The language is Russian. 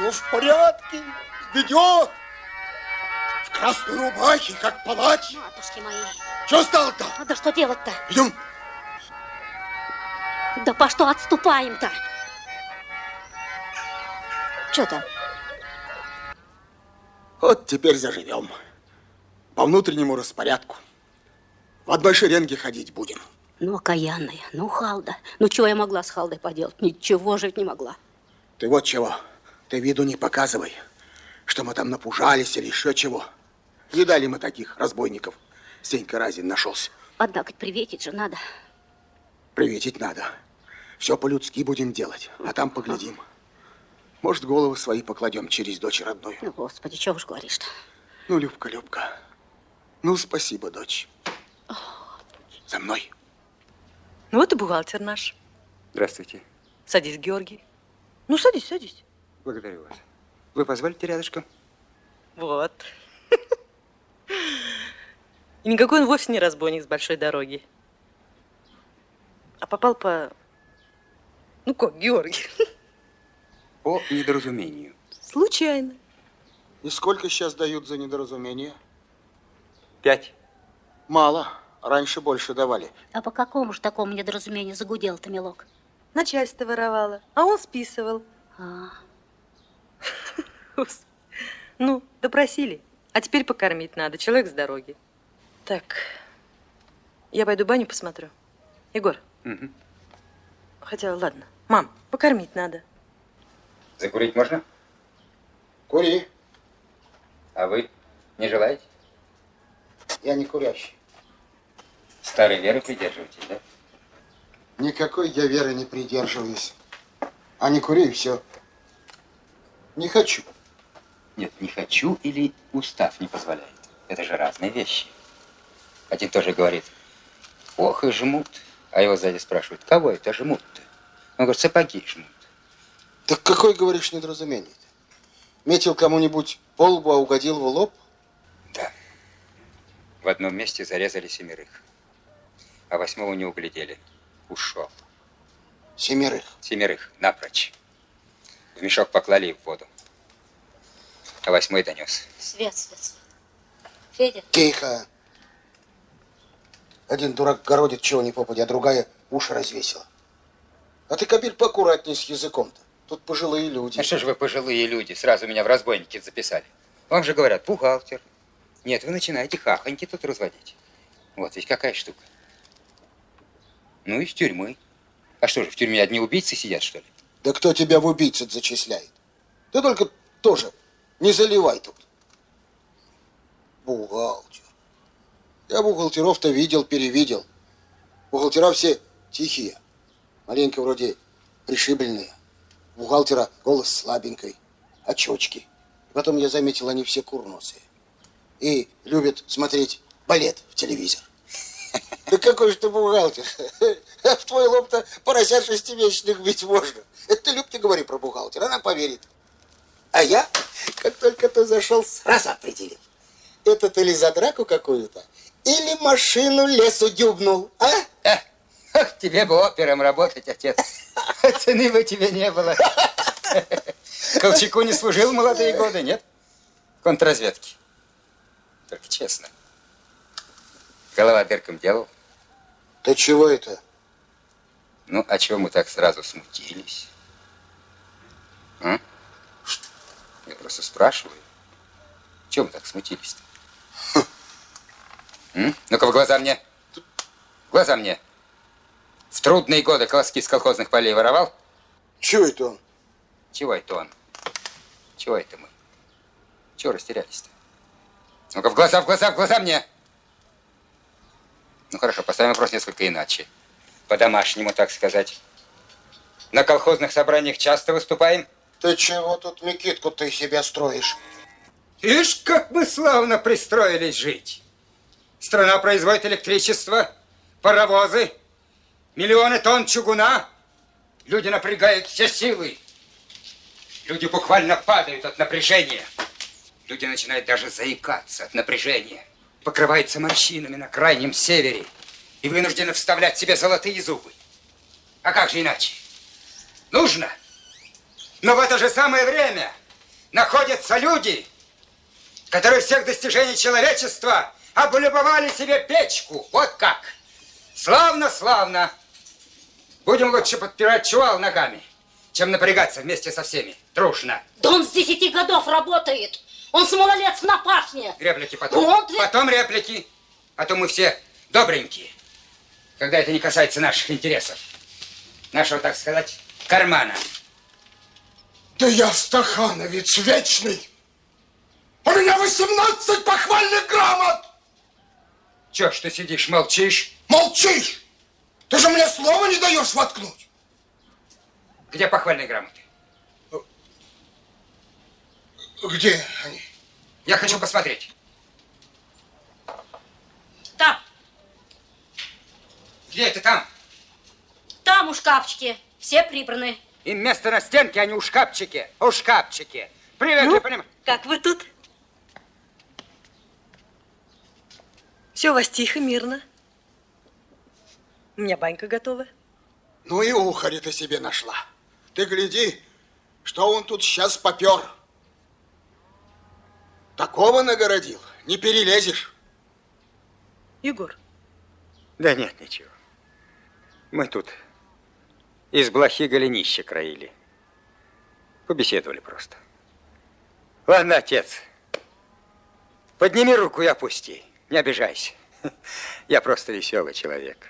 Все в порядке. Ведет. В красной рубахе, как палач. Матушки мои. Что стало-то? А да что делать-то? Идем. Да по что отступаем-то? Что там? Вот теперь заживем. По внутреннему распорядку. В одной шеренге ходить будем. Ну, окаянная, ну, Халда. Ну, чего я могла с Халдой поделать? Ничего жить не могла. Ты вот чего, ты виду не показывай, что мы там напужались или еще чего. Видали мы таких разбойников. Сенька Разин нашелся. Однако приветить же надо. Приветить надо. Все по-людски будем делать, а там поглядим. Может, головы свои покладем через дочь родную. Ну, Господи, чего уж говоришь-то? Ну, Любка, Любка. Ну, спасибо, дочь. За мной. Ну, вот и бухгалтер наш. Здравствуйте. Садись, Георгий. Ну, садись, садись. Благодарю вас. Вы позволите рядышком? Вот. И никакой он вовсе не разбойник с большой дороги. А попал по... Ну как, Георгий? По недоразумению. Случайно. И сколько сейчас дают за недоразумение? Пять. Мало. Раньше больше давали. А по какому же такому недоразумению загудел-то, милок? Начальство воровало, а он списывал. А, Господи. Ну, допросили. А теперь покормить надо. Человек с дороги. Так, я пойду баню посмотрю. Егор, Мгм. хотя ладно. Мам, покормить надо. Закурить можно? Кури. А вы не желаете? Я не курящий. Старой веры придерживаетесь, да? Никакой я веры не придерживаюсь. А не кури и все. Не хочу. Нет, не хочу или устав не позволяет. Это же разные вещи. Один тоже говорит, ох и жмут. А его сзади спрашивают, кого это жмут-то? Он говорит, сапоги жмут. Так какой, говоришь, недоразумение Метил кому-нибудь по лбу, а угодил в лоб? Да. В одном месте зарезали семерых. А восьмого не углядели. Ушел. Семерых. Семерых, напрочь. В мешок поклали и в воду. А восьмой донес. свет, свет, свет. Федя, Тихо. Один дурак городит чего ни попадя, а другая уши развесила. А ты, Кабель, поаккуратней с языком-то. Тут пожилые люди. А что же вы пожилые люди, сразу меня в разбойники записали? Вам же говорят, бухгалтер. Нет, вы начинаете хахоньки тут разводить. Вот ведь какая штука. Ну, из тюрьмы. А что же, в тюрьме одни убийцы сидят, что ли? Да кто тебя в убийцы зачисляет? Ты только тоже не заливай тут. Бухгалтер. Я бухгалтеров-то видел, перевидел. Бухгалтера все тихие. Маленько вроде пришибленные. У бухгалтера голос слабенький, очечки. Потом я заметил, они все курносые. И любят смотреть балет в телевизор. Да какой же ты бухгалтер? В твой лоб-то поросят шестимесячных бить можно. Это ты, говори про бухгалтера, она поверит. А я, как только ты зашел, сразу определил. Это ты ли за драку какую-то? Или машину лесу дюбнул, а? Ах, тебе бы опером работать, отец. Цены бы тебе не было. Колчаку не служил молодые годы, нет? В контрразведке. Только честно. Голова дырком делал. Ты чего это? Ну, а чего мы так сразу смутились? А? Я просто спрашиваю. Чего мы так смутились-то? М? Ну-ка, в глаза мне. В глаза мне. В трудные годы колоски с колхозных полей воровал? Чего это он? Чего это он? Чего это мы? Чего растерялись-то? Ну-ка, в глаза, в глаза, в глаза мне! Ну хорошо, поставим вопрос несколько иначе. По-домашнему, так сказать. На колхозных собраниях часто выступаем? Ты чего тут Микитку ты себя строишь? Ишь, как мы славно пристроились жить. Страна производит электричество, паровозы, миллионы тонн чугуна. Люди напрягают все силы. Люди буквально падают от напряжения. Люди начинают даже заикаться от напряжения. Покрываются морщинами на крайнем севере и вынуждены вставлять себе золотые зубы. А как же иначе? Нужно. Но в это же самое время находятся люди, которые всех достижений человечества облюбовали себе печку. Вот как. Славно, славно. Будем лучше подпирать чувал ногами, чем напрягаться вместе со всеми, дружно. Да он с десяти годов работает. Он с малолетств на пашне. Реплики потом. Вот. Потом реплики. А то мы все добренькие, когда это не касается наших интересов. Нашего, так сказать, кармана. Да я стахановец вечный. У меня 18 похвальных грамот. Чё ж ты сидишь, молчишь? Молчишь. Ты же мне слова не даешь воткнуть. Где похвальные грамоты? Где они? Я хочу посмотреть. Там, Где это там? там у шкафчике. Все прибраны. Им место на стенке, а не у шкафчике. У шкафчике. Привыкли, Ну? понимаешь? Как вы тут? Все у вас тихо, мирно. У меня банька готова. Ну и ухарь ты себе нашла. Ты гляди, что он тут сейчас попер. Такого нагородил, не перелезешь. Егор, Да нет, ничего. Мы тут из блохи голенища краили. Побеседовали просто. Ладно, отец, подними руку и опусти. Не обижайся. Я просто веселый человек.